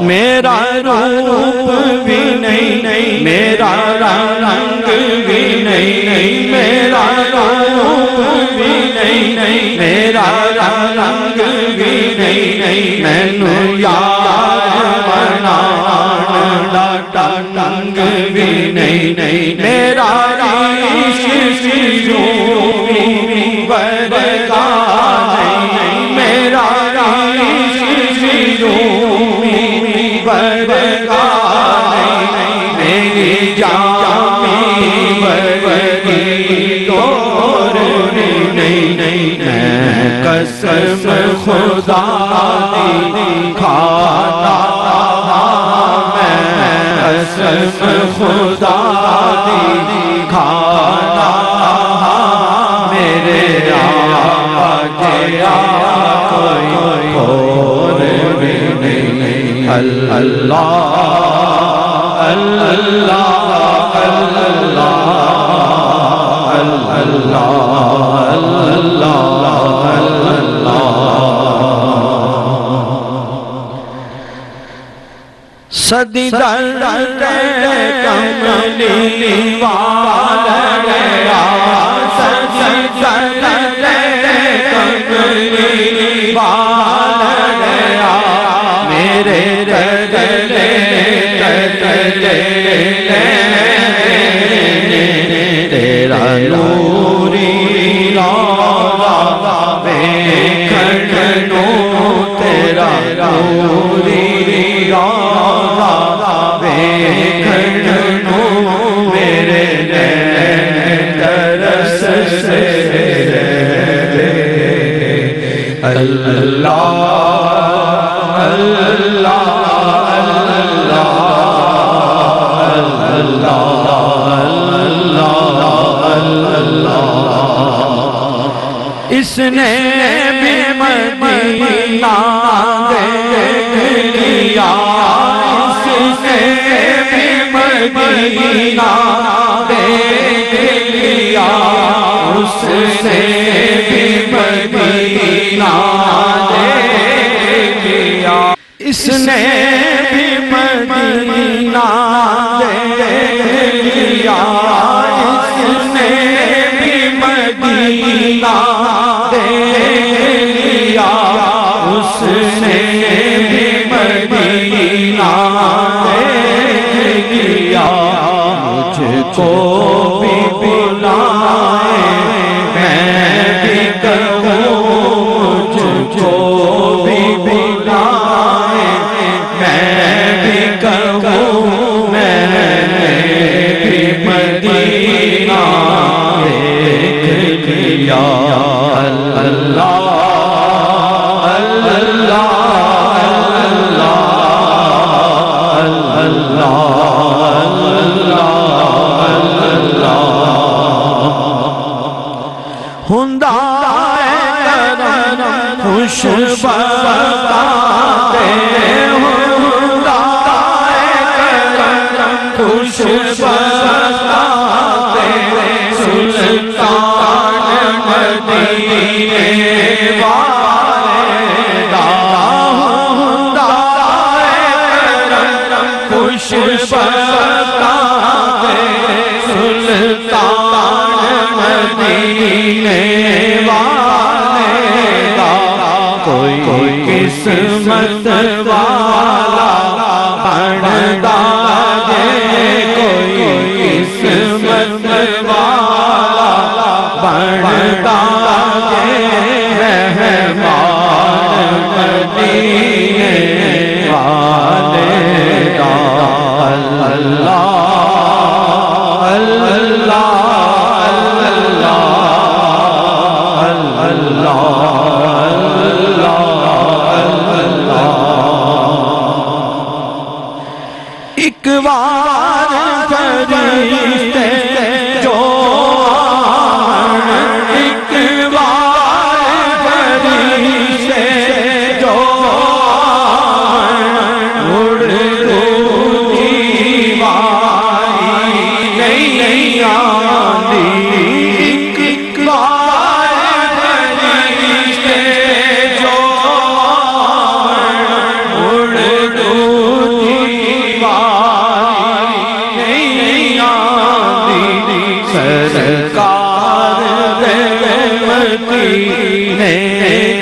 میرا روپ بھی نہیں میرا رنگ بھی نہیں میرا بھی نہیں میرا رنگ بھی نہیں نہیں مینو یار بنا ڈاٹا رنگ بھی نہیں نہیں قسم خدا دی کھاتا میں قسم خدا دی کھاتا میرے آقا آگے کوئی اور بھی نہیں اللہ اللہ اللہ۔ سدی در کملی والا گیا سدی تیرا اس نے بھی مدینہ دیکھ لیا اس نے بھی مدینہ دیکھ لیا اس نے بھی مدینہ دیکھ لیا اس نے بھی مدینہ دیکھ لیا اس نے بھی مدینہ لیا مجھ کو بھی بلائے میں بھی کہوں مجھ کو بھی بلائے میں بھی کہوں میں بھی مدینہ دیکھ لیا اللہ اللہ اللہ ہندا خوش بتے ہندا خوش بتے سلطان مدینے والے دا ہندا خوش بتے مدینے والے دا کوئی قسمت والا بڑھتا کی ہے۔